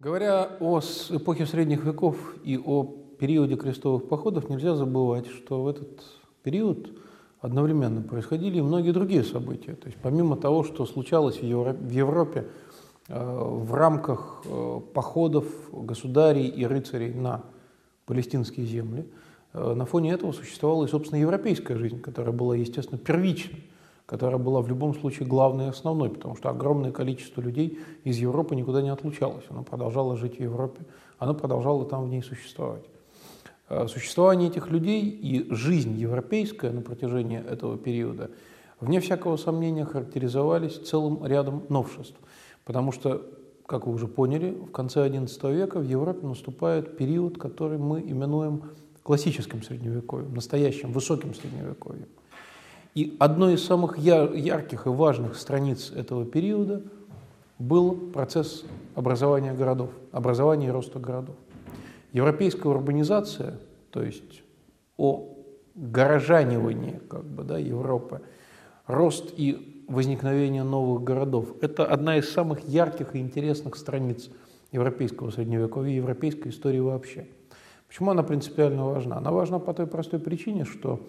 Говоря о эпохе средних веков и о периоде крестовых походов, нельзя забывать, что в этот период одновременно происходили и многие другие события. То есть помимо того, что случалось в Европе э, в рамках э, походов государей и рыцарей на палестинские земли, э, на фоне этого существовала и, собственно, европейская жизнь, которая была, естественно, первичной которая была в любом случае главной и основной, потому что огромное количество людей из Европы никуда не отлучалось. Оно продолжало жить в Европе, оно продолжало там в ней существовать. Э, существование этих людей и жизнь европейская на протяжении этого периода, вне всякого сомнения, характеризовались целым рядом новшеств. Потому что, как вы уже поняли, в конце XI века в Европе наступает период, который мы именуем классическим средневековьем, настоящим высоким средневековьем. И одной из самых ярких и важных страниц этого периода был процесс образования городов, образования и роста городов. Европейская урбанизация, то есть о горожанивании как бы, да, Европы, рост и возникновение новых городов – это одна из самых ярких и интересных страниц европейского средневековья и европейской истории вообще. Почему она принципиально важна? Она важна по той простой причине, что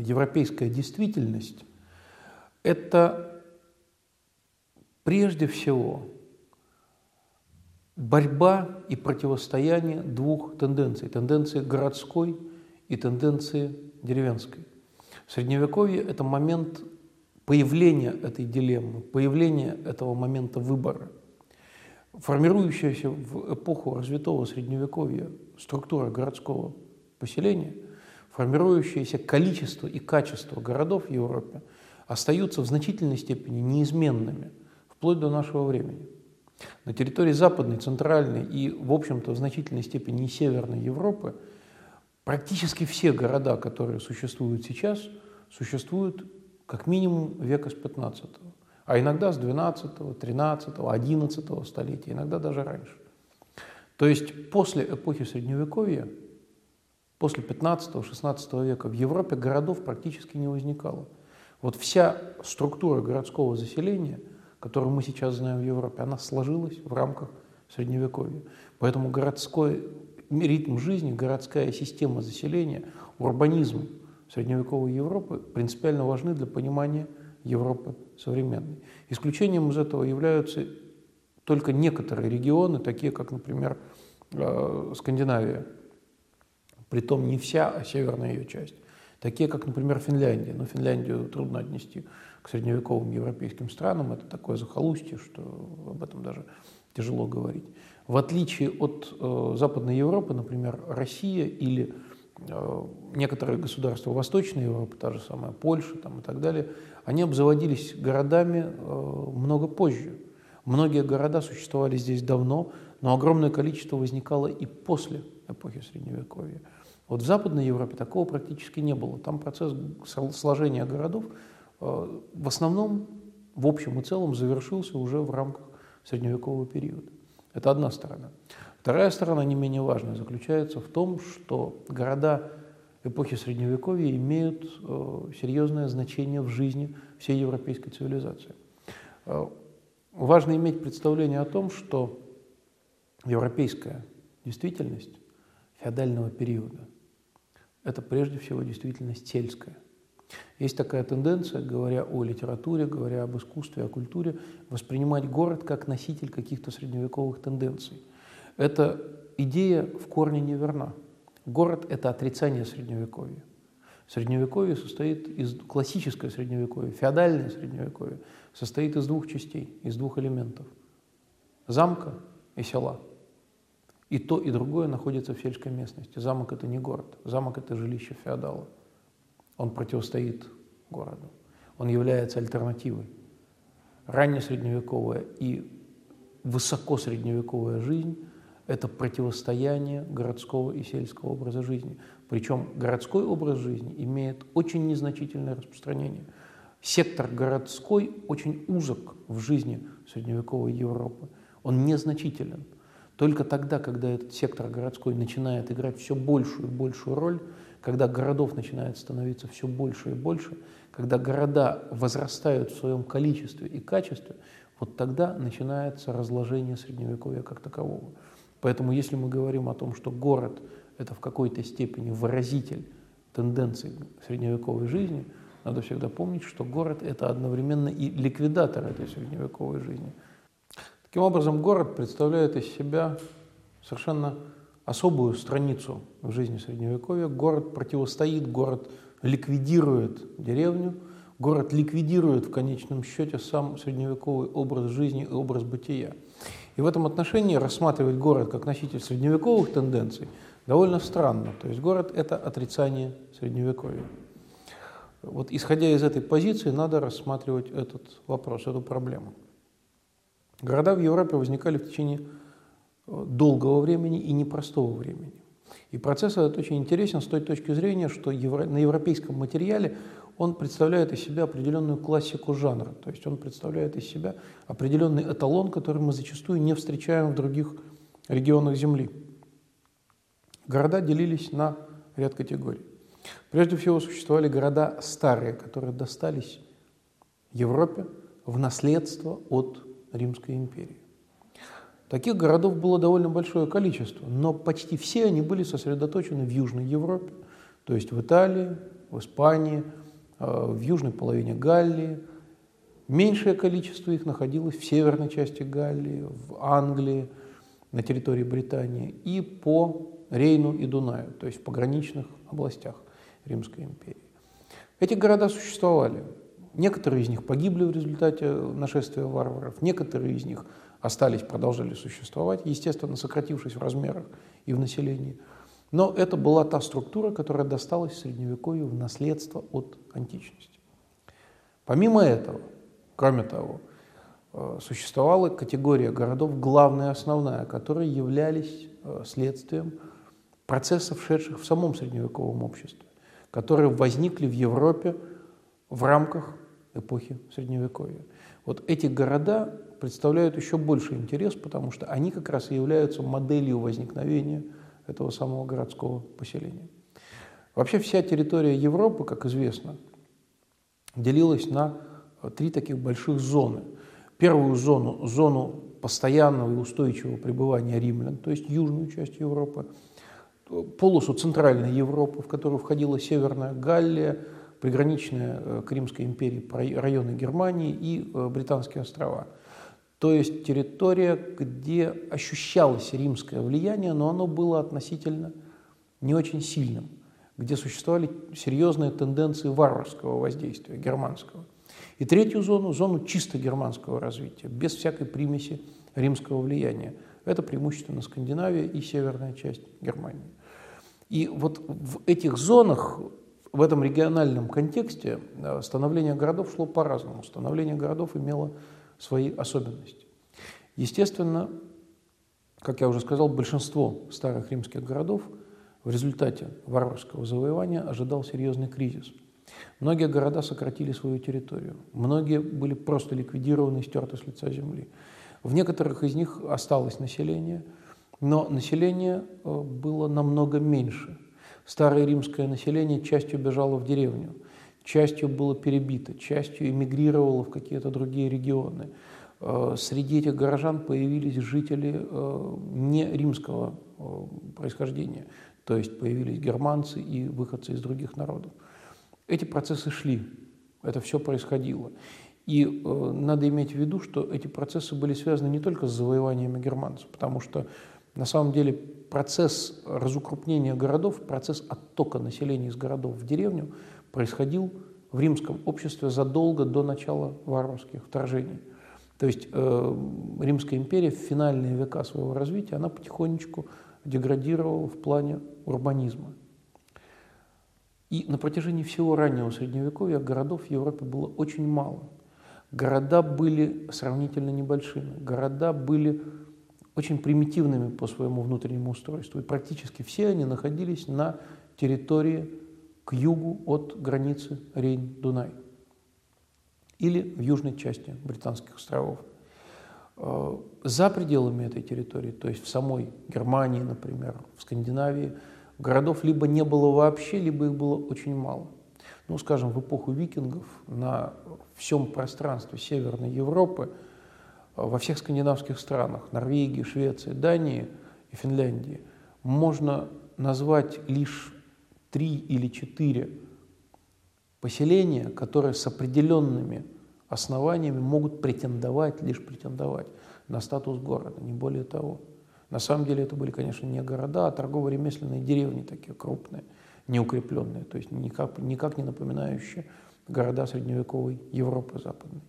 европейская действительность – это прежде всего борьба и противостояние двух тенденций – тенденции городской и тенденции деревенской. В Средневековье это момент появления этой дилеммы, появления этого момента выбора. Формирующаяся в эпоху развитого Средневековья структура городского поселения – формирующееся количество и качество городов в Европе остаются в значительной степени неизменными вплоть до нашего времени. На территории Западной, Центральной и, в общем-то, в значительной степени и Северной Европы практически все города, которые существуют сейчас, существуют как минимум века с 15 а иногда с 12, 13, 11 столетия, иногда даже раньше. То есть после эпохи Средневековья После 15-16 века в Европе городов практически не возникало. Вот вся структура городского заселения, которую мы сейчас знаем в Европе, она сложилась в рамках Средневековья. Поэтому городской ритм жизни, городская система заселения, урбанизм средневековой Европы принципиально важны для понимания Европы современной. Исключением из этого являются только некоторые регионы, такие как, например, э, Скандинавия, притом не вся, а северная ее часть. Такие, как, например, Финляндия. Но Финляндию трудно отнести к средневековым европейским странам. Это такое захолустье, что об этом даже тяжело говорить. В отличие от э, Западной Европы, например, Россия или э, некоторые государства Восточной Европы, та же самая Польша там, и так далее, они обзаводились городами э, много позже. Многие города существовали здесь давно, но огромное количество возникало и после эпохи Средневековья. Вот в Западной Европе такого практически не было. Там процесс сложения городов э, в основном, в общем и целом, завершился уже в рамках средневекового периода. Это одна сторона. Вторая сторона, не менее важная, заключается в том, что города эпохи Средневековья имеют э, серьезное значение в жизни всей европейской цивилизации. Э, важно иметь представление о том, что европейская действительность феодального периода – это прежде всего действительность сельская. Есть такая тенденция, говоря о литературе, говоря об искусстве, о культуре, воспринимать город как носитель каких-то средневековых тенденций. Эта идея в корне неверна. Город – это отрицание средневековья. Средневековье состоит из, классическое средневековье, феодальное средневековье, состоит из двух частей, из двух элементов – замка и села – и то, и другое находится в сельской местности. Замок – это не город. Замок – это жилище феодала. Он противостоит городу. Он является альтернативой. Раннесредневековая и высокосредневековая жизнь – это противостояние городского и сельского образа жизни. Причем городской образ жизни имеет очень незначительное распространение. Сектор городской очень узок в жизни средневековой Европы. Он незначителен – только тогда, когда этот сектор городской начинает играть все большую и большую роль, когда городов начинает становиться все больше и больше, когда города возрастают в своем количестве и качестве, вот тогда начинается разложение Средневековья как такового. Поэтому если мы говорим о том, что город – это в какой-то степени выразитель тенденций средневековой жизни, надо всегда помнить, что город – это одновременно и ликвидатор этой средневековой жизни. Таким образом, город представляет из себя совершенно особую страницу в жизни Средневековья. Город противостоит, город ликвидирует деревню, город ликвидирует в конечном счете сам средневековый образ жизни и образ бытия. И в этом отношении рассматривать город как носитель средневековых тенденций довольно странно. То есть город – это отрицание средневековья. Вот исходя из этой позиции, надо рассматривать этот вопрос, эту проблему. Города в Европе возникали в течение э, долгого времени и непростого времени. И процесс этот очень интересен с той точки зрения, что на европейском материале он представляет из себя определенную классику жанра, то есть он представляет из себя определенный эталон, который мы зачастую не встречаем в других регионах Земли. Города делились на ряд категорий. Прежде всего существовали города старые, которые достались Европе в наследство от Римской империи. Таких городов было довольно большое количество, но почти все они были сосредоточены в Южной Европе, то есть в Италии, в Испании, э, в южной половине Галлии. Меньшее количество их находилось в северной части Галлии, в Англии, на территории Британии и по Рейну и Дунаю, то есть в пограничных областях Римской империи. Эти города существовали. Некоторые из них погибли в результате нашествия варваров, некоторые из них остались, продолжали существовать, естественно, сократившись в размерах и в населении. Но это была та структура, которая досталась Средневековью в наследство от античности. Помимо этого, кроме того, э, существовала категория городов, главная, основная, которые являлись э, следствием процессов, шедших в самом средневековом обществе, которые возникли в Европе в рамках эпохи Средневековья. Вот эти города представляют еще больше интерес, потому что они как раз и являются моделью возникновения этого самого городского поселения. Вообще вся территория Европы, как известно, делилась на три таких больших зоны. Первую зону, зону постоянного и устойчивого пребывания римлян, то есть южную часть Европы, полосу Центральной Европы, в которую входила Северная Галлия, приграничные э, к Римской империи районы Германии и э, Британские острова. То есть территория, где ощущалось римское влияние, но оно было относительно не очень сильным, где существовали серьезные тенденции варварского воздействия, германского. И третью зону, зону чисто германского развития, без всякой примеси римского влияния. Это преимущественно Скандинавия и северная часть Германии. И вот в этих зонах в этом региональном контексте э, становление городов шло по-разному. Становление городов имело свои особенности. Естественно, как я уже сказал, большинство старых римских городов в результате варварского завоевания ожидал серьезный кризис. Многие города сократили свою территорию, многие были просто ликвидированы стерты с лица земли. В некоторых из них осталось население, но население э, было намного меньше – Старое римское население частью бежало в деревню, частью было перебито, частью эмигрировало в какие-то другие регионы. Э, среди этих горожан появились жители э, не римского э, происхождения, то есть появились германцы и выходцы из других народов. Эти процессы шли, это все происходило. И э, надо иметь в виду, что эти процессы были связаны не только с завоеваниями германцев, потому что на самом деле процесс разукрупнения городов, процесс оттока населения из городов в деревню происходил в римском обществе задолго до начала варварских вторжений. То есть э, Римская империя в финальные века своего развития, она потихонечку деградировала в плане урбанизма. И на протяжении всего раннего Средневековья городов в Европе было очень мало. Города были сравнительно небольшими, города были очень примитивными по своему внутреннему устройству. И практически все они находились на территории к югу от границы Рейн-Дунай или в южной части Британских островов. Э, за пределами этой территории, то есть в самой Германии, например, в Скандинавии, городов либо не было вообще, либо их было очень мало. Ну, скажем, в эпоху викингов на всем пространстве Северной Европы во всех скандинавских странах, Норвегии, Швеции, Дании и Финляндии, можно назвать лишь три или четыре поселения, которые с определенными основаниями могут претендовать, лишь претендовать на статус города, не более того. На самом деле это были, конечно, не города, а торгово-ремесленные деревни такие крупные, неукрепленные, то есть никак, никак не напоминающие города средневековой Европы западной.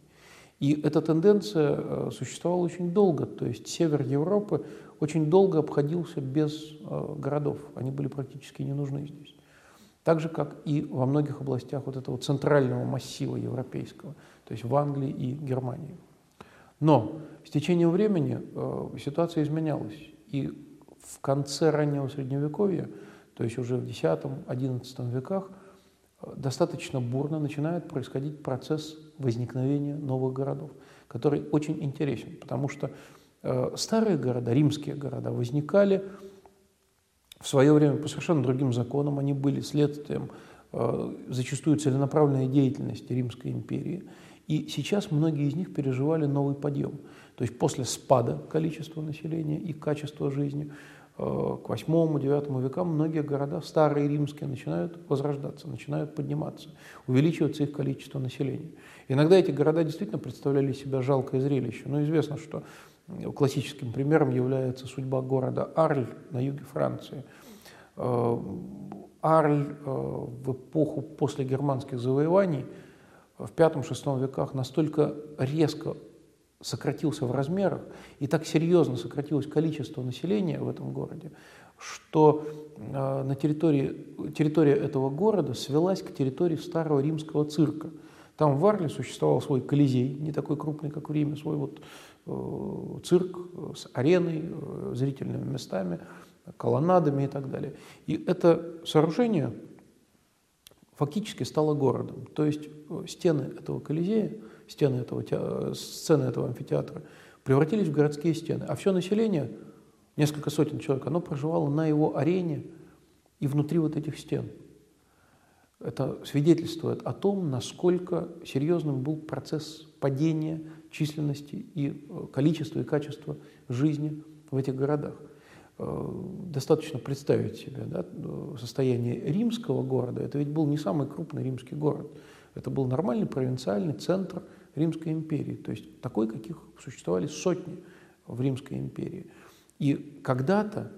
И эта тенденция э, существовала очень долго, то есть север Европы очень долго обходился без э, городов, они были практически не нужны здесь. Так же, как и во многих областях вот этого центрального массива европейского, то есть в Англии и Германии. Но с течением времени э, ситуация изменялась. И в конце раннего Средневековья, то есть уже в X-XI веках, достаточно бурно начинает происходить процесс возникновения новых городов, который очень интересен, потому что э, старые города, римские города, возникали в свое время по совершенно другим законам, они были следствием э, зачастую целенаправленной деятельности Римской империи – и сейчас многие из них переживали новый подъем. То есть после спада количества населения и качества жизни к 8-9 векам многие города, старые римские, начинают возрождаться, начинают подниматься, увеличиваться их количество населения. Иногда эти города действительно представляли себя жалкое зрелище. Но известно, что классическим примером является судьба города Арль на юге Франции. Э, Арль э, в эпоху после германских завоеваний – в V-VI веках настолько резко сократился в размерах и так серьезно сократилось количество населения в этом городе, что э, на территории, территория этого города свелась к территории старого римского цирка. Там в Варле существовал свой колизей, не такой крупный, как в Риме, свой вот э, цирк с ареной, э, зрительными местами, колоннадами и так далее. И это сооружение фактически стало городом. То есть э, стены этого Колизея, стены этого, те... сцены этого амфитеатра превратились в городские стены. А все население, несколько сотен человек, оно проживало на его арене и внутри вот этих стен. Это свидетельствует о том, насколько серьезным был процесс падения численности и э, количества и качества жизни в этих городах. Э, достаточно представить себе да, состояние римского города. Это ведь был не самый крупный римский город. Это был нормальный провинциальный центр Римской империи. То есть такой, каких существовали сотни в Римской империи. И когда-то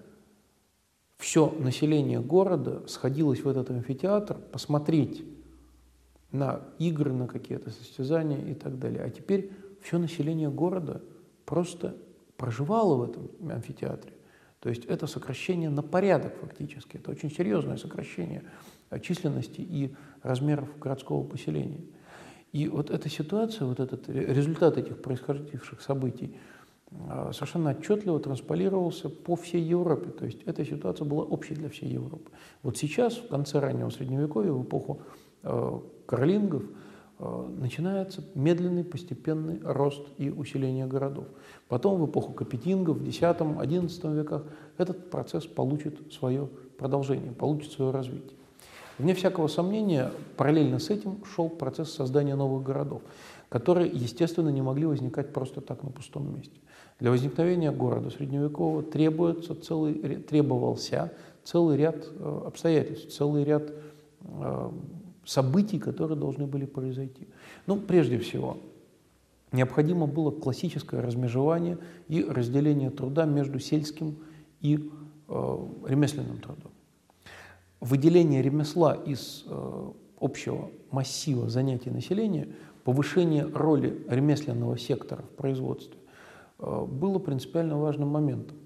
все население города сходилось в этот амфитеатр посмотреть на игры, на какие-то состязания и так далее. А теперь все население города просто проживало в этом амфитеатре. То есть это сокращение на порядок фактически, это очень серьезное сокращение численности и размеров городского поселения. И вот эта ситуация, вот этот результат этих происходивших событий а, совершенно отчетливо трансполировался по всей Европе. То есть эта ситуация была общей для всей Европы. Вот сейчас, в конце раннего Средневековья, в эпоху э, каролингов, Э, начинается медленный постепенный рост и усиление городов. Потом в эпоху Капетингов в X-XI веках этот процесс получит свое продолжение, получит свое развитие. Вне всякого сомнения, параллельно с этим шел процесс создания новых городов, которые, естественно, не могли возникать просто так на пустом месте. Для возникновения города средневекового требуется целый, требовался целый ряд э, обстоятельств, целый ряд э, событий, которые должны были произойти. Ну, прежде всего, необходимо было классическое размежевание и разделение труда между сельским и э, ремесленным трудом. Выделение ремесла из э, общего массива занятий населения, повышение роли ремесленного сектора в производстве э, было принципиально важным моментом.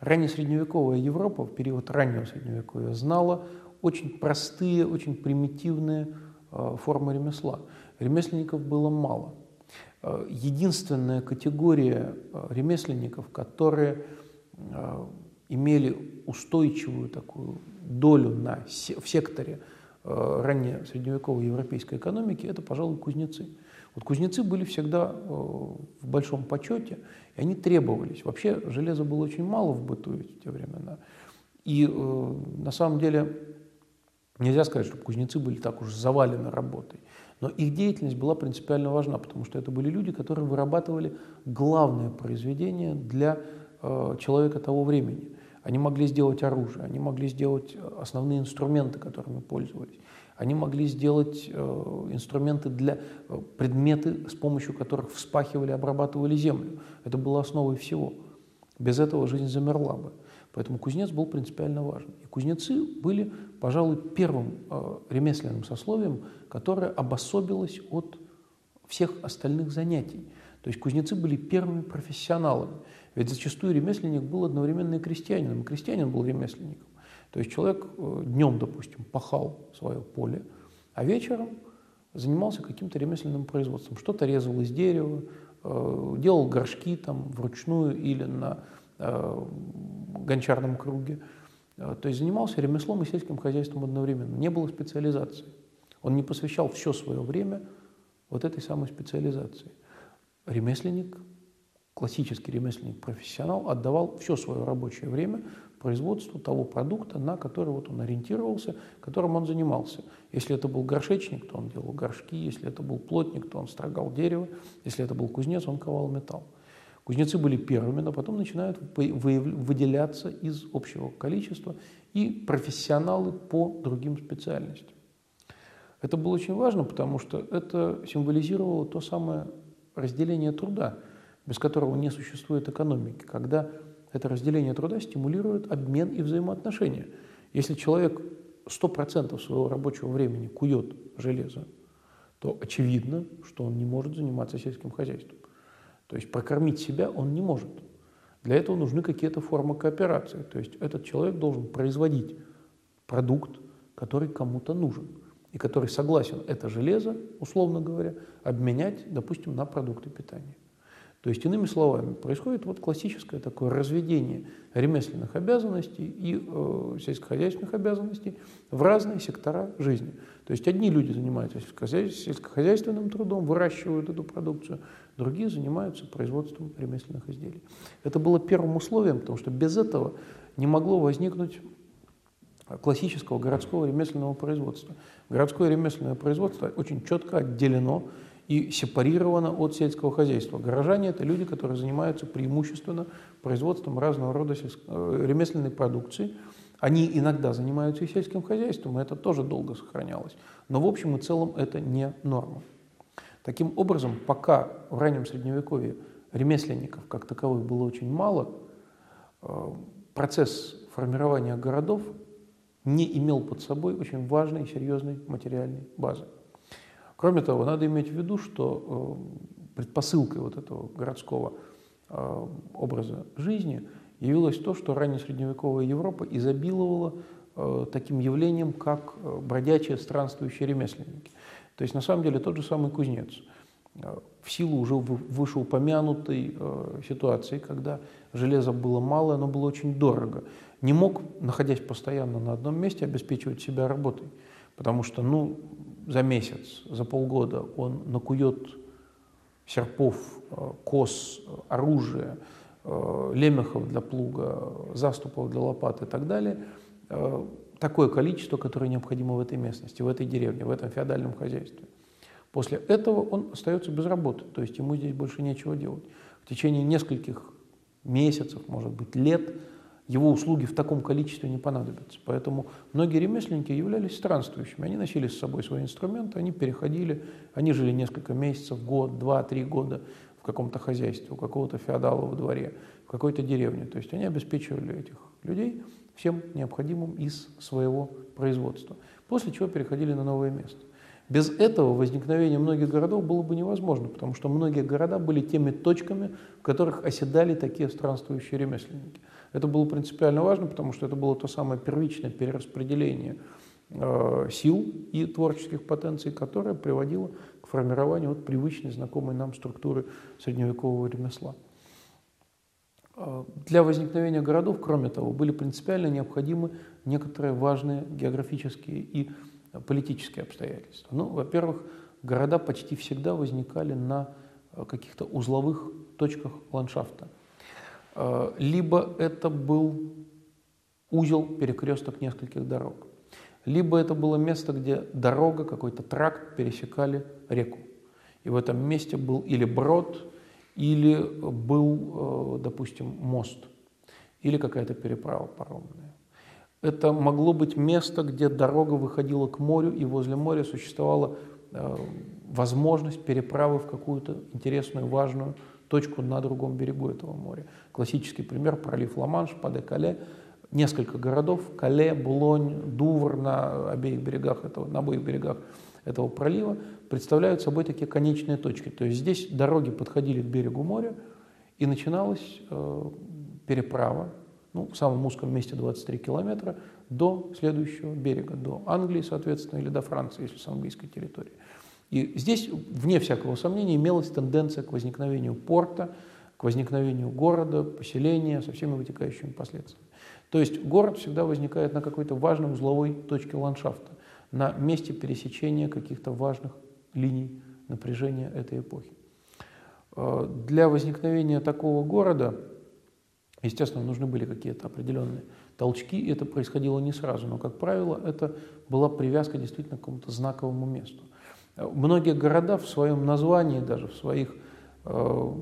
Раннесредневековая Европа в период раннего Средневековья знала очень простые, очень примитивные э, формы ремесла. Ремесленников было мало. Единственная категория ремесленников, которые имели устойчивую такую долю на, в секторе ранней средневековой европейской экономики, это, пожалуй, кузнецы. Вот кузнецы были всегда в большом почете, и они требовались. Вообще железа было очень мало в быту в те времена. И на самом деле Нельзя сказать, что кузнецы были так уж завалены работой. Но их деятельность была принципиально важна, потому что это были люди, которые вырабатывали главное произведение для э, человека того времени. Они могли сделать оружие, они могли сделать э, основные инструменты, которыми пользовались. Они могли сделать э, инструменты для э, предметы, с помощью которых вспахивали, обрабатывали землю. Это было основой всего. Без этого жизнь замерла бы. Поэтому кузнец был принципиально важен. И кузнецы были, пожалуй, первым э, ремесленным сословием, которое обособилось от всех остальных занятий. То есть кузнецы были первыми профессионалами. Ведь зачастую ремесленник был одновременно и крестьянином, и крестьянин был ремесленником. То есть человек э, днем, допустим, пахал свое поле, а вечером занимался каким-то ремесленным производством. Что-то резал из дерева, э, делал горшки там вручную или на э, гончарном круге. То есть занимался ремеслом и сельским хозяйством одновременно. Не было специализации. Он не посвящал все свое время вот этой самой специализации. Ремесленник, классический ремесленник, профессионал отдавал все свое рабочее время производству того продукта, на который вот он ориентировался, которым он занимался. Если это был горшечник, то он делал горшки, если это был плотник, то он строгал дерево, если это был кузнец, он ковал металл. Кузнецы были первыми, но потом начинают выделяться из общего количества и профессионалы по другим специальностям. Это было очень важно, потому что это символизировало то самое разделение труда, без которого не существует экономики, когда это разделение труда стимулирует обмен и взаимоотношения. Если человек 100% своего рабочего времени кует железо, то очевидно, что он не может заниматься сельским хозяйством. То есть прокормить себя он не может. Для этого нужны какие-то формы кооперации. То есть этот человек должен производить продукт, который кому-то нужен и который согласен это железо, условно говоря, обменять, допустим, на продукты питания. То есть, иными словами, происходит вот классическое такое разведение ремесленных обязанностей и э, сельскохозяйственных обязанностей в разные сектора жизни. То есть одни люди занимаются сельскохозяйственным трудом, выращивают эту продукцию, другие занимаются производством ремесленных изделий. Это было первым условием, потому что без этого не могло возникнуть классического городского ремесленного производства. Городское ремесленное производство очень четко отделено и сепарировано от сельского хозяйства. Горожане – это люди, которые занимаются преимущественно производством разного рода э, ремесленной продукции. Они иногда занимаются и сельским хозяйством, и это тоже долго сохранялось. Но в общем и целом это не норма. Таким образом, пока в раннем Средневековье ремесленников как таковых было очень мало, э, процесс формирования городов не имел под собой очень важной и серьезной материальной базы. Кроме того, надо иметь в виду, что э, предпосылкой вот этого городского э, образа жизни явилось то, что раннесредневековая Европа изобиловала э, таким явлением, как бродячие странствующие ремесленники. То есть на самом деле тот же самый кузнец в силу уже вышеупомянутой ситуации, когда железа было мало, оно было очень дорого, не мог, находясь постоянно на одном месте, обеспечивать себя работой. Потому что, ну, за месяц, за полгода он накует серпов, э, кос, оружия, э, лемехов для плуга, заступов для лопат и так далее, э, такое количество, которое необходимо в этой местности, в этой деревне, в этом феодальном хозяйстве. После этого он остается без работы, то есть ему здесь больше нечего делать. В течение нескольких месяцев, может быть, лет – его услуги в таком количестве не понадобятся. Поэтому многие ремесленники являлись странствующими. Они носили с собой свои инструменты, они переходили, они жили несколько месяцев, год, два, три года в каком-то хозяйстве, у какого-то феодала во дворе, в какой-то деревне. То есть они обеспечивали этих людей всем необходимым из своего производства, после чего переходили на новое место. Без этого возникновение многих городов было бы невозможно, потому что многие города были теми точками, в которых оседали такие странствующие ремесленники. Это было принципиально важно, потому что это было то самое первичное перераспределение э, сил и творческих потенций, которое приводило к формированию вот привычной, знакомой нам структуры средневекового ремесла. Э, для возникновения городов, кроме того, были принципиально необходимы некоторые важные географические и политические обстоятельства. Ну, во-первых, города почти всегда возникали на э, каких-то узловых точках ландшафта – либо это был узел, перекресток нескольких дорог, либо это было место, где дорога, какой-то тракт пересекали реку. И в этом месте был или брод, или был, э, допустим, мост, или какая-то переправа паромная. Это могло быть место, где дорога выходила к морю, и возле моря существовала э, возможность переправы в какую-то интересную, важную точку на другом берегу этого моря. Классический пример – пролив Ла-Манш, Паде-Кале. Несколько городов – Кале, Булонь, Дувр на обеих берегах этого, на обоих берегах этого пролива представляют собой такие конечные точки. То есть здесь дороги подходили к берегу моря, и начиналась э, переправа, ну, в самом узком месте 23 километра, до следующего берега, до Англии, соответственно, или до Франции, если с английской территории. И здесь, вне всякого сомнения, имелась тенденция к возникновению порта, к возникновению города, поселения со всеми вытекающими последствиями. То есть город всегда возникает на какой-то важной узловой точке ландшафта, на месте пересечения каких-то важных линий напряжения этой эпохи. Э, для возникновения такого города, естественно, нужны были какие-то определенные толчки, и это происходило не сразу, но, как правило, это была привязка действительно к какому-то знаковому месту. Многие города в своем названии, даже в своих э, в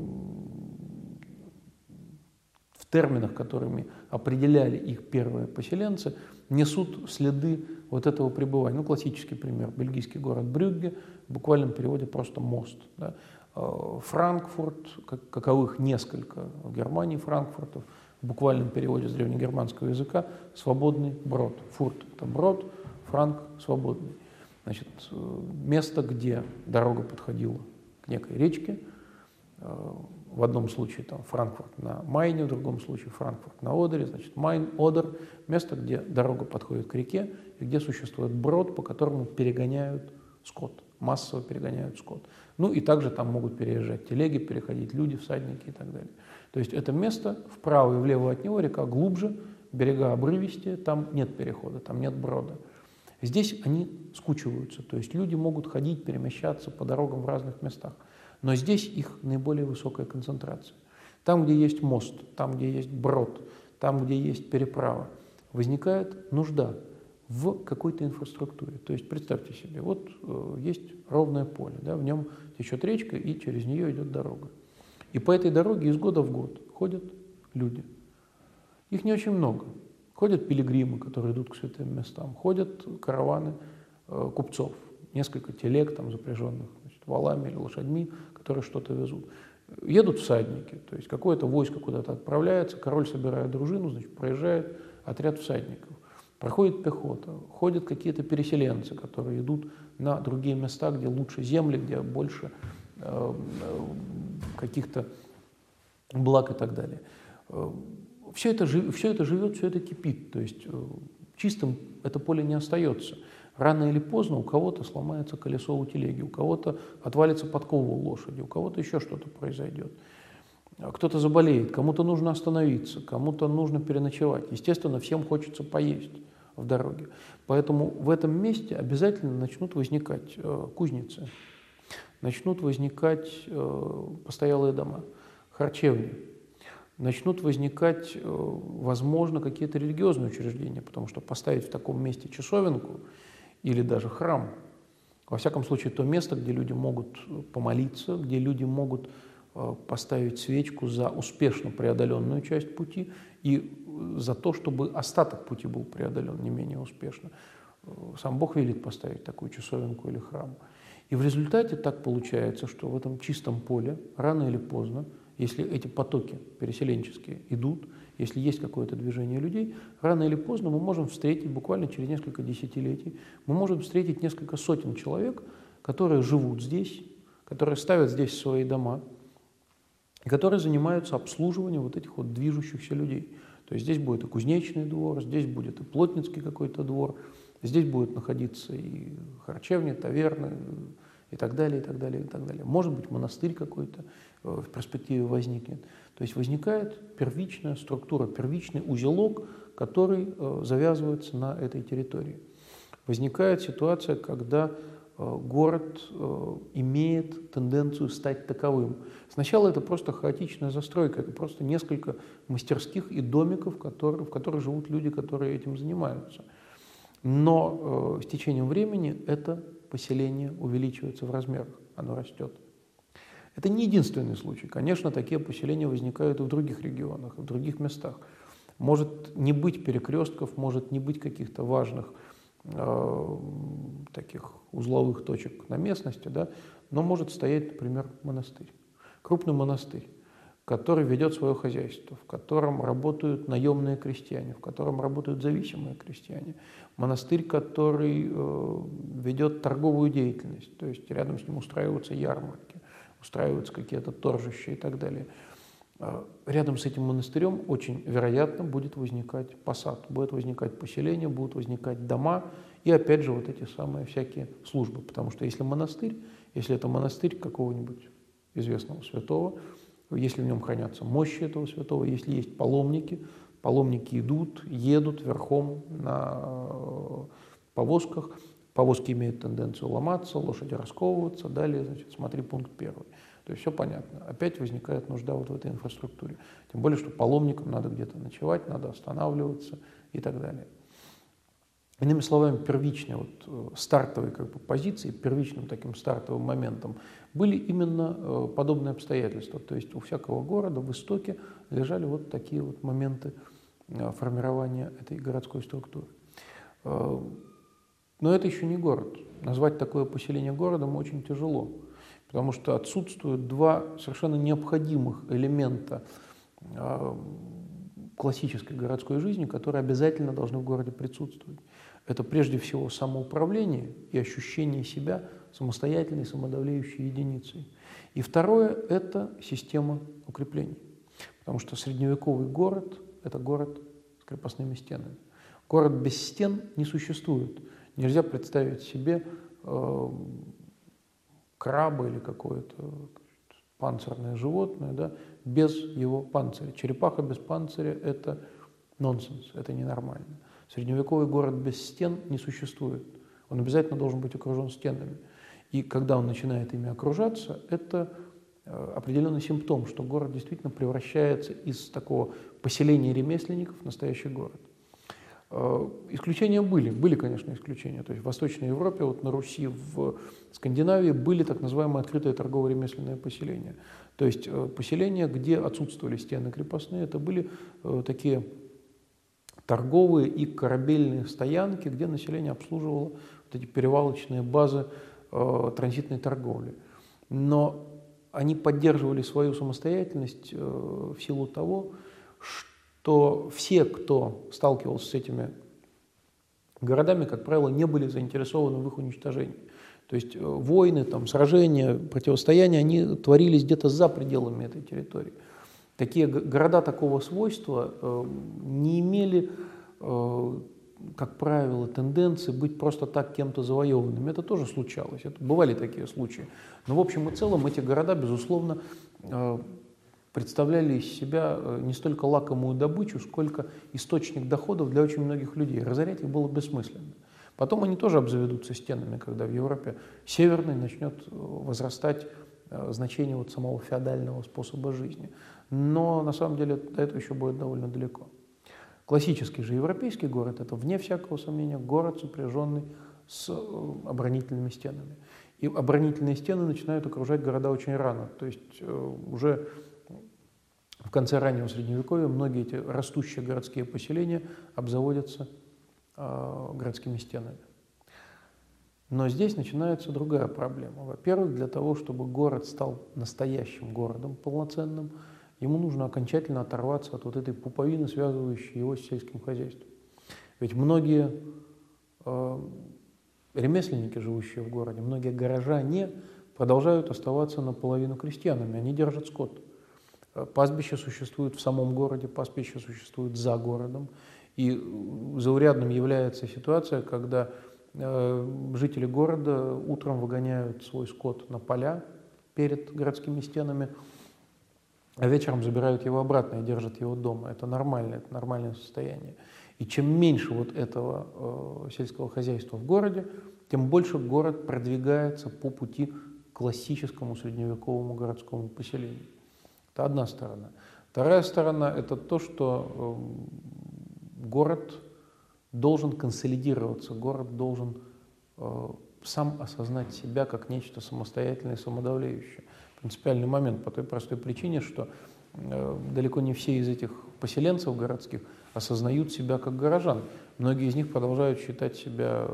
терминах, которыми определяли их первые поселенцы, несут следы вот этого пребывания. Ну, классический пример. Бельгийский город Брюгге, в буквальном переводе просто мост. Да. Э, Франкфурт, как, каковых несколько в Германии Франкфуртов, в буквальном переводе с древнегерманского языка, свободный брод. Фурт – это брод, Франк – свободный. Значит, э, место, где дорога подходила к некой речке, э, в одном случае там Франкфурт на Майне, в другом случае Франкфурт на Одере, значит, Майн, Одер, место, где дорога подходит к реке и где существует брод, по которому перегоняют скот, массово перегоняют скот. Ну и также там могут переезжать телеги, переходить люди, всадники и так далее. То есть это место вправо и влево от него река глубже, берега обрывистее, там нет перехода, там нет брода. Здесь они скучиваются, то есть люди могут ходить, перемещаться по дорогам в разных местах. Но здесь их наиболее высокая концентрация. Там, где есть мост, там, где есть брод, там, где есть переправа, возникает нужда в какой-то инфраструктуре. То есть представьте себе, вот э, есть ровное поле, да, в нем течет речка, и через нее идет дорога. И по этой дороге из года в год ходят люди. Их не очень много, Ходят пилигримы, которые идут к святым местам, ходят караваны э, купцов, несколько телег, там, запряженных значит, валами или лошадьми, которые что-то везут. Едут всадники, то есть какое-то войско куда-то отправляется, король собирает дружину, значит, проезжает отряд всадников. Проходит пехота, ходят какие-то переселенцы, которые идут на другие места, где лучше земли, где больше э, э каких-то благ и так далее. Все это, все это живет, все это кипит. То есть э, чистым это поле не остается. Рано или поздно у кого-то сломается колесо у телеги, у кого-то отвалится подкова у лошади, у кого-то еще что-то произойдет. А кто-то заболеет, кому-то нужно остановиться, кому-то нужно переночевать. Естественно, всем хочется поесть в дороге. Поэтому в этом месте обязательно начнут возникать э, кузницы, начнут возникать э, постоялые дома, харчевни начнут возникать, э, возможно, какие-то религиозные учреждения, потому что поставить в таком месте часовенку или даже храм, во всяком случае, то место, где люди могут помолиться, где люди могут э, поставить свечку за успешно преодоленную часть пути и э, за то, чтобы остаток пути был преодолен не менее успешно. Сам Бог велит поставить такую часовенку или храм. И в результате так получается, что в этом чистом поле рано или поздно если эти потоки переселенческие идут, если есть какое-то движение людей, рано или поздно мы можем встретить, буквально через несколько десятилетий, мы можем встретить несколько сотен человек, которые живут здесь, которые ставят здесь свои дома, и которые занимаются обслуживанием вот этих вот движущихся людей. То есть здесь будет и кузнечный двор, здесь будет и плотницкий какой-то двор, здесь будет находиться и харчевни, таверны, и так далее, и так далее, и так далее. Может быть, монастырь какой-то в перспективе возникнет. То есть возникает первичная структура, первичный узелок, который э, завязывается на этой территории. Возникает ситуация, когда э, город имеет тенденцию стать таковым. Сначала это просто хаотичная застройка, это просто несколько мастерских и домиков, в которых живут люди, которые этим занимаются. Но э, с течением времени это поселение увеличивается в размерах, оно растет. Это не единственный случай. Конечно, такие поселения возникают и в других регионах, и в других местах. Может не быть перекрестков, может не быть каких-то важных э, таких узловых точек на местности, да, но может стоять, например, монастырь. Крупный монастырь, который ведет свое хозяйство, в котором работают наемные крестьяне, в котором работают зависимые крестьяне. Монастырь, который э, ведет торговую деятельность, то есть рядом с ним устраиваются ярмарки, устраиваются какие-то торжища и так далее – а, рядом с этим монастырем очень вероятно будет возникать посад, будет возникать поселение, будут возникать дома и опять же вот эти самые всякие службы. Потому что если монастырь, если это монастырь какого-нибудь известного святого, если в нем хранятся мощи этого святого, если есть паломники, паломники идут, едут верхом на э, повозках, повозки имеют тенденцию ломаться, лошади расковываться, далее, значит, смотри пункт первый. То есть все понятно. Опять возникает нужда вот в этой инфраструктуре. Тем более, что паломникам надо где-то ночевать, надо останавливаться и так далее. Иными словами, первичные вот, э, стартовые как бы, позиции, первичным таким стартовым моментом были именно э, подобные обстоятельства. То есть у всякого города в истоке лежали вот такие вот моменты э, формирования этой городской структуры. Но это еще не город. Назвать такое поселение городом очень тяжело потому что отсутствуют два совершенно необходимых элемента а, классической городской жизни, которые обязательно должны в городе присутствовать. Это прежде всего самоуправление и ощущение себя самостоятельной, самодавляющей единицей. И второе – это система укреплений. Потому что средневековый город – это город с крепостными стенами. Город без стен не существует. Нельзя представить себе э, краба или какое-то панцирное животное, да, без его панциря. Черепаха без панциря – это нонсенс, это ненормально. Средневековый город без стен не существует. Он обязательно должен быть окружен стенами. И когда он начинает ими окружаться, это э, определенный симптом, что город действительно превращается из такого поселения ремесленников в настоящий город. Э, исключения были, были, конечно, исключения. То есть в Восточной Европе, вот на Руси, в Скандинавии были так называемые открытые торгово-ремесленные поселения. То есть э, поселения, где отсутствовали стены крепостные, это были э, такие торговые и корабельные стоянки, где население обслуживало вот эти перевалочные базы транзитной торговли. Но они поддерживали свою самостоятельность в силу того, что то все, кто сталкивался с этими городами, как правило, не были заинтересованы в их уничтожении. То есть э, войны, там, сражения, противостояния, они творились где-то за пределами этой территории. Такие города такого свойства э, не имели, э, как правило, тенденции быть просто так кем-то завоеванными. Это тоже случалось, это бывали такие случаи. Но в общем и целом эти города, безусловно, э, представляли из себя э, не столько лакомую добычу, сколько источник доходов для очень многих людей. Разорять их было бессмысленно. Потом они тоже обзаведутся стенами, когда в Европе северной начнет э, возрастать э, значение вот самого феодального способа жизни. Но на самом деле до этого еще будет довольно далеко. Классический же европейский город – это, вне всякого сомнения, город, сопряженный с оборонительными стенами. И оборонительные стены начинают окружать города очень рано. То есть уже в конце раннего Средневековья многие эти растущие городские поселения обзаводятся э, городскими стенами. Но здесь начинается другая проблема. Во-первых, для того, чтобы город стал настоящим городом полноценным, ему нужно окончательно оторваться от вот этой пуповины, связывающей его с сельским хозяйством. Ведь многие э, ремесленники, живущие в городе, многие горожане продолжают оставаться наполовину крестьянами, они держат скот. Пастбища существуют в самом городе, пастбища существуют за городом. И заурядным является ситуация, когда э, жители города утром выгоняют свой скот на поля перед городскими стенами, а вечером забирают его обратно и держат его дома. Это нормально, это нормальное состояние. И чем меньше вот этого э, сельского хозяйства в городе, тем больше город продвигается по пути к классическому средневековому городскому поселению. Это одна сторона. Вторая сторона – это то, что эм, город должен консолидироваться, город должен э, сам осознать себя как нечто самостоятельное и самодавляющее. Принципиальный момент по той простой причине, что э, далеко не все из этих поселенцев городских осознают себя как горожан. Многие из них продолжают считать себя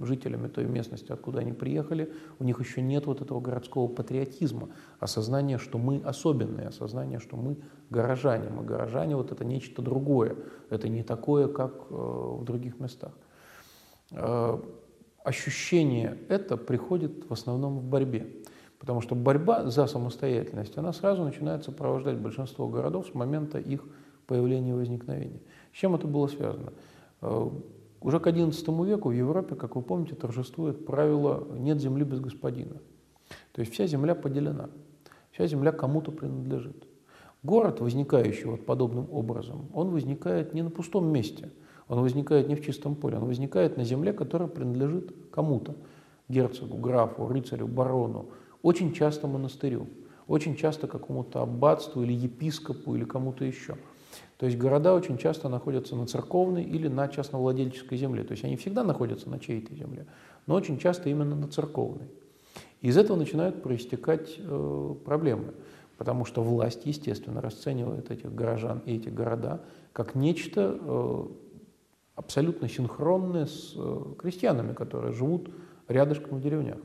жителями той местности, откуда они приехали. У них еще нет вот этого городского патриотизма, осознания, что мы особенные, осознания, что мы горожане. Мы горожане, вот это нечто другое. Это не такое, как э, в других местах. Э, ощущение это приходит в основном в борьбе. Потому что борьба за самостоятельность, она сразу начинает сопровождать большинство городов с момента их появления и возникновения. С чем это было связано? Э, уже к XI веку в Европе, как вы помните, торжествует правило «нет земли без господина». То есть вся земля поделена, вся земля кому-то принадлежит. Город, возникающий вот подобным образом, он возникает не на пустом месте, он возникает не в чистом поле, он возникает на земле, которая принадлежит кому-то, герцогу, графу, рыцарю, барону, очень часто монастырю, очень часто какому-то аббатству или епископу или кому-то еще – то есть города очень часто находятся на церковной или на частновладельческой земле. То есть они всегда находятся на чьей-то земле, но очень часто именно на церковной. Из этого начинают проистекать э, проблемы, потому что власть, естественно, расценивает этих горожан и эти города как нечто э, абсолютно синхронное с э, крестьянами, которые живут рядышком в деревнях.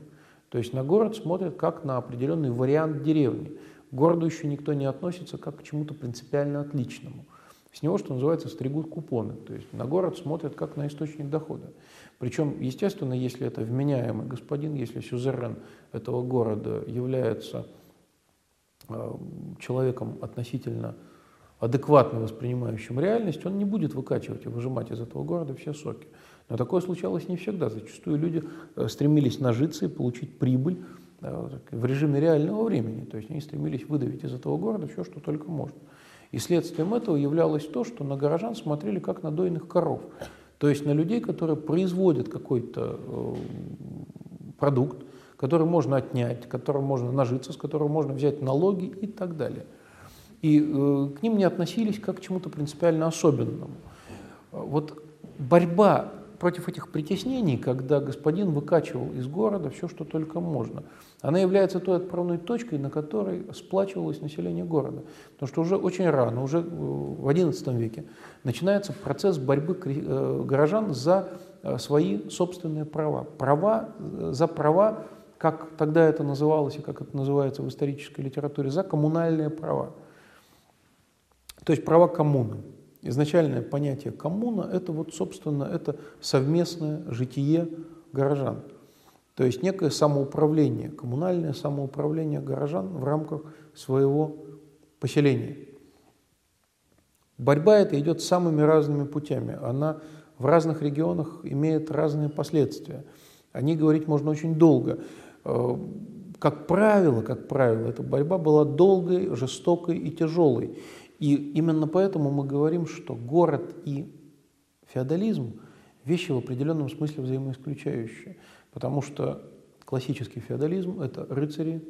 То есть на город смотрят как на определенный вариант деревни. К городу еще никто не относится как к чему-то принципиально отличному. С него, что называется, стригут купоны. То есть на город смотрят как на источник дохода. Причем, естественно, если это вменяемый господин, если сюзерен этого города является э, человеком относительно адекватно воспринимающим реальность, он не будет выкачивать и выжимать из этого города все соки. Но такое случалось не всегда. Зачастую люди э, стремились нажиться и получить прибыль э, в режиме реального времени. То есть они стремились выдавить из этого города все, что только можно. И следствием этого являлось то, что на горожан смотрели как на дойных коров. То есть на людей, которые производят какой-то э, продукт, который можно отнять, которым можно нажиться, с которого можно взять налоги и так далее. И э, к ним не относились как к чему-то принципиально особенному. Вот борьба против этих притеснений, когда господин выкачивал из города все, что только можно. Она является той отправной точкой, на которой сплачивалось население города. Потому что уже очень рано, уже в XI веке, начинается процесс борьбы э, горожан за э, свои собственные права. Права э, за права, как тогда это называлось и как это называется в исторической литературе, за коммунальные права. То есть права коммуны. Изначальное понятие коммуна – это вот, собственно, это совместное житие горожан. То есть некое самоуправление, коммунальное самоуправление горожан в рамках своего поселения. Борьба эта идет самыми разными путями. Она в разных регионах имеет разные последствия. О ней говорить можно очень долго. Э, как правило, как правило, эта борьба была долгой, жестокой и тяжелой. И именно поэтому мы говорим, что город и феодализм – вещи в определенном смысле взаимоисключающие. Потому что классический феодализм – это рыцари,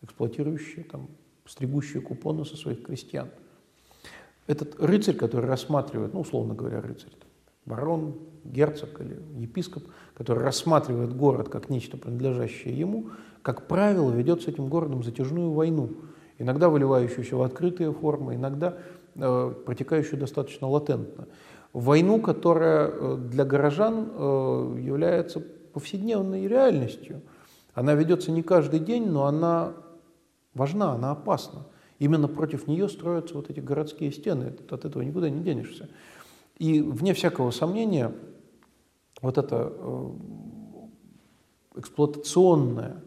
эксплуатирующие, там, стригущие купоны со своих крестьян. Этот рыцарь, который рассматривает, ну, условно говоря, рыцарь, барон, герцог или епископ, который рассматривает город как нечто принадлежащее ему, как правило, ведет с этим городом затяжную войну – иногда выливающуюся в открытые формы, иногда э, протекающую достаточно латентно. Войну, которая э, для горожан э, является повседневной реальностью. Она ведется не каждый день, но она важна, она опасна. Именно против нее строятся вот эти городские стены, от этого никуда не денешься. И вне всякого сомнения, вот эта э, эксплуатационная,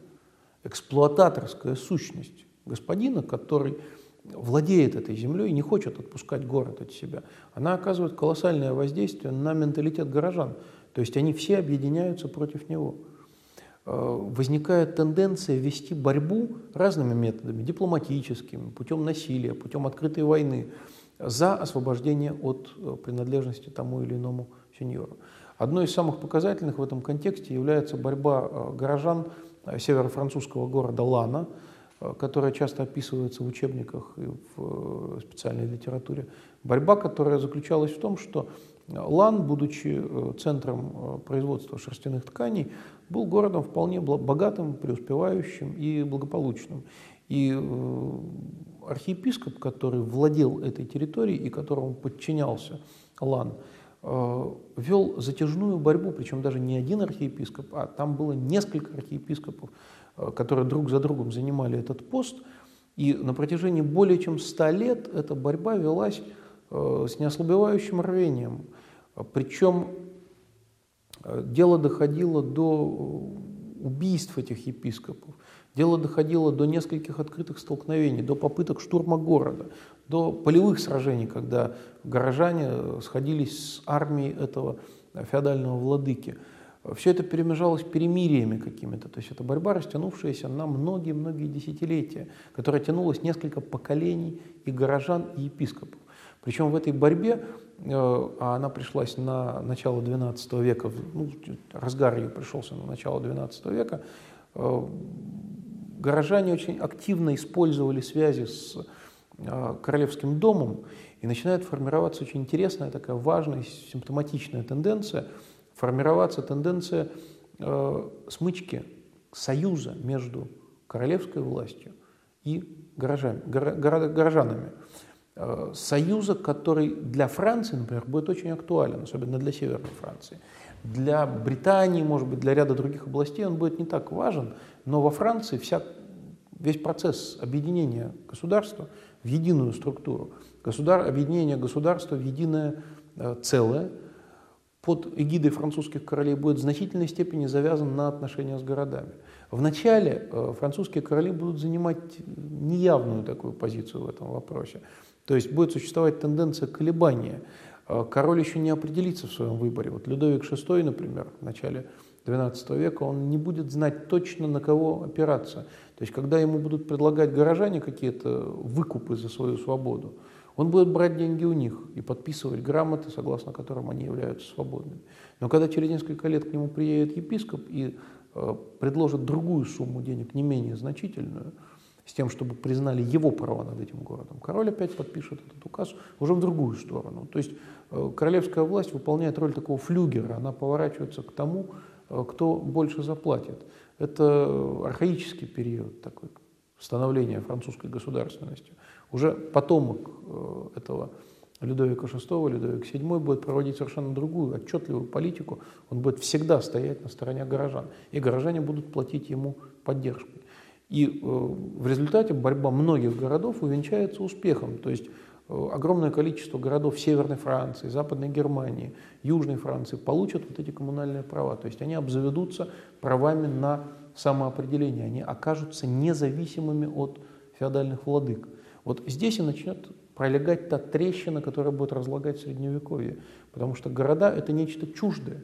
эксплуататорская сущность господина, который владеет этой землей и не хочет отпускать город от себя, она оказывает колоссальное воздействие на менталитет горожан. То есть они все объединяются против него. Э, возникает тенденция вести борьбу разными методами, дипломатическими, путем насилия, путем открытой войны, за освобождение от э, принадлежности тому или иному сеньору. Одной из самых показательных в этом контексте является борьба э, горожан северо-французского города Лана – Э, которая часто описывается в учебниках и в э, специальной литературе Борьба, которая заключалась в том, что Лан, будучи э, центром э, производства шерстяных тканей, был городом вполне богатым, преуспевающим и благополучным. И э, архиепископ, который владел этой территорией и которому подчинялся Лан, вел затяжную борьбу, причем даже не один архиепископ, а там было несколько архиепископов, которые друг за другом занимали этот пост. И на протяжении более чем ста лет эта борьба велась с неослабевающим рвением. Причем э, дело доходило до убийств этих епископов. Дело доходило до нескольких открытых столкновений, до попыток штурма города, до полевых сражений, когда горожане сходились с армией этого феодального владыки. Все это перемежалось перемириями какими-то. То есть это борьба, растянувшаяся на многие-многие десятилетия, которая тянулась несколько поколений и горожан, и епископов. Причем в этой борьбе, э, а она пришлась на начало XII века, ну, разгар ее пришелся на начало XII века, э, горожане очень активно использовали связи с э, королевским домом, и начинает формироваться очень интересная, такая важная, симптоматичная тенденция, формироваться тенденция смычки, союза между королевской властью и горожанами. горожанами. Э, союза, который для Франции, например, будет очень актуален, особенно для Северной Франции. Для Британии, может быть, для ряда других областей он будет не так важен, но во Франции вся, весь процесс объединения государства в единую структуру, государ, объединение государства в единое э, целое под эгидой французских королей будет в значительной степени завязан на отношения с городами. Вначале э, французские короли будут занимать неявную такую позицию в этом вопросе. То есть будет существовать тенденция колебания. А король еще не определится в своем выборе. Вот Людовик VI, например, в начале XII века, он не будет знать точно, на кого опираться. То есть, когда ему будут предлагать горожане какие-то выкупы за свою свободу, он будет брать деньги у них и подписывать грамоты, согласно которым они являются свободными. Но когда через несколько лет к нему приедет епископ и э, предложит другую сумму денег, не менее значительную, с тем, чтобы признали его право над этим городом. Король опять подпишет этот указ уже в другую сторону. То есть э, королевская власть выполняет роль такого флюгера, она поворачивается к тому, э, кто больше заплатит. Это архаический период такой становления французской государственности. Уже потомок э, этого Людовика VI, Людовик VII будет проводить совершенно другую, отчетливую политику. Он будет всегда стоять на стороне горожан. И горожане будут платить ему поддержкой. И э, в результате борьба многих городов увенчается успехом. То есть э, огромное количество городов Северной Франции, Западной Германии, Южной Франции получат вот эти коммунальные права. То есть они обзаведутся правами на самоопределение, они окажутся независимыми от феодальных владык. Вот здесь и начнет пролегать та трещина, которая будет разлагать Средневековье. Потому что города – это нечто чуждое.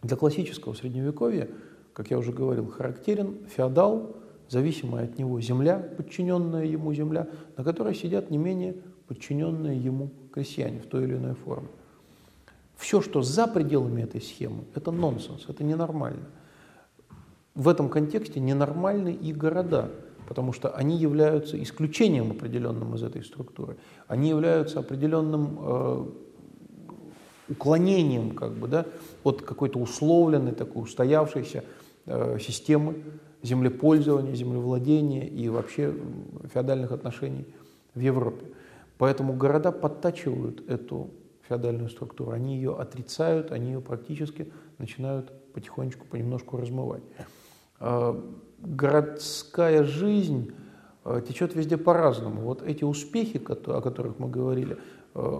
Для классического Средневековья – как я уже говорил, характерен феодал, зависимая от него земля, подчиненная ему земля, на которой сидят не менее подчиненные ему крестьяне в той или иной форме. Все, что за пределами этой схемы, это нонсенс, это ненормально. В этом контексте ненормальны и города, потому что они являются исключением определенным из этой структуры. Они являются определенным э, уклонением как бы, да, от какой-то условленной, такой устоявшейся системы землепользования, землевладения и вообще феодальных отношений в Европе. Поэтому города подтачивают эту феодальную структуру, они ее отрицают, они ее практически начинают потихонечку, понемножку размывать. Э, городская жизнь э, течет везде по-разному. Вот эти успехи, о которых мы говорили,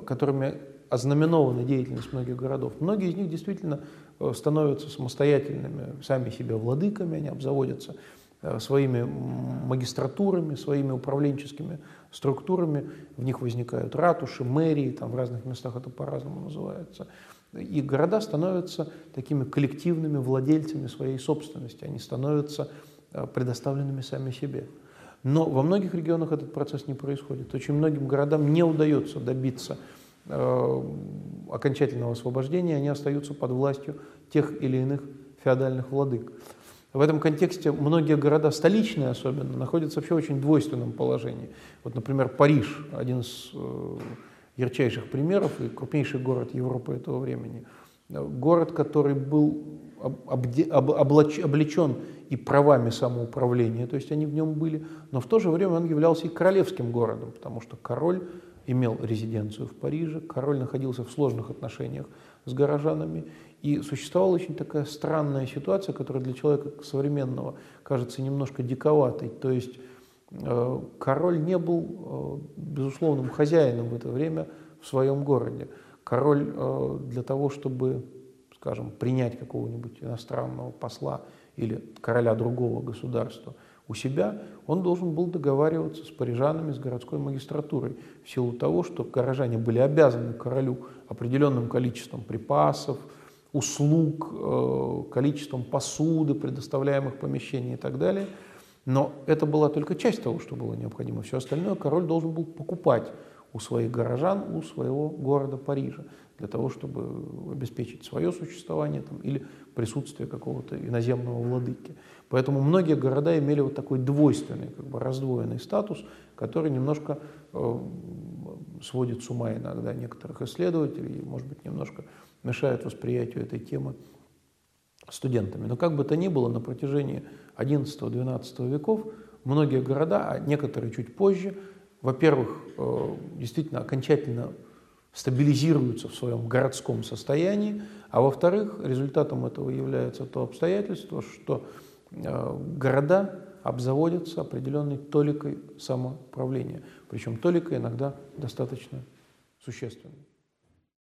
которыми ознаменована деятельность многих городов, многие из них действительно Э, становятся самостоятельными, сами себя владыками, они обзаводятся э, своими магистратурами, своими управленческими структурами, в них возникают ратуши, мэрии, там в разных местах это по-разному называется. И города становятся такими коллективными владельцами своей собственности, они становятся э, предоставленными сами себе. Но во многих регионах этот процесс не происходит. Очень многим городам не удается добиться окончательного освобождения, они остаются под властью тех или иных феодальных владык. В этом контексте многие города, столичные особенно, находятся вообще в очень двойственном положении. Вот, например, Париж, один из э, ярчайших примеров и крупнейший город Европы этого времени. Город, который был облечен и правами самоуправления, то есть они в нем были, но в то же время он являлся и королевским городом, потому что король имел резиденцию в Париже, король находился в сложных отношениях с горожанами, и существовала очень такая странная ситуация, которая для человека современного кажется немножко диковатой, то есть э, король не был э, безусловным хозяином в это время в своем городе. Король э, для того, чтобы, скажем, принять какого-нибудь иностранного посла или короля другого государства у себя, он должен был договариваться с парижанами, с городской магистратурой, в силу того, что горожане были обязаны королю определенным количеством припасов, услуг, э, количеством посуды, предоставляемых помещений и так далее. Но это была только часть того, что было необходимо. Все остальное король должен был покупать у своих горожан, у своего города Парижа, для того, чтобы обеспечить свое существование там, или присутствие какого-то иноземного владыки. Поэтому многие города имели вот такой двойственный, как бы раздвоенный статус, который немножко э, сводит с ума иногда некоторых исследователей, и, может быть, немножко мешает восприятию этой темы студентами. Но как бы то ни было, на протяжении XI-XII веков многие города, а некоторые чуть позже, во-первых, э, действительно окончательно стабилизируются в своем городском состоянии, а во-вторых, результатом этого является то обстоятельство, что э, города обзаводятся определенной толикой самоуправления, причем толика иногда достаточно существенной.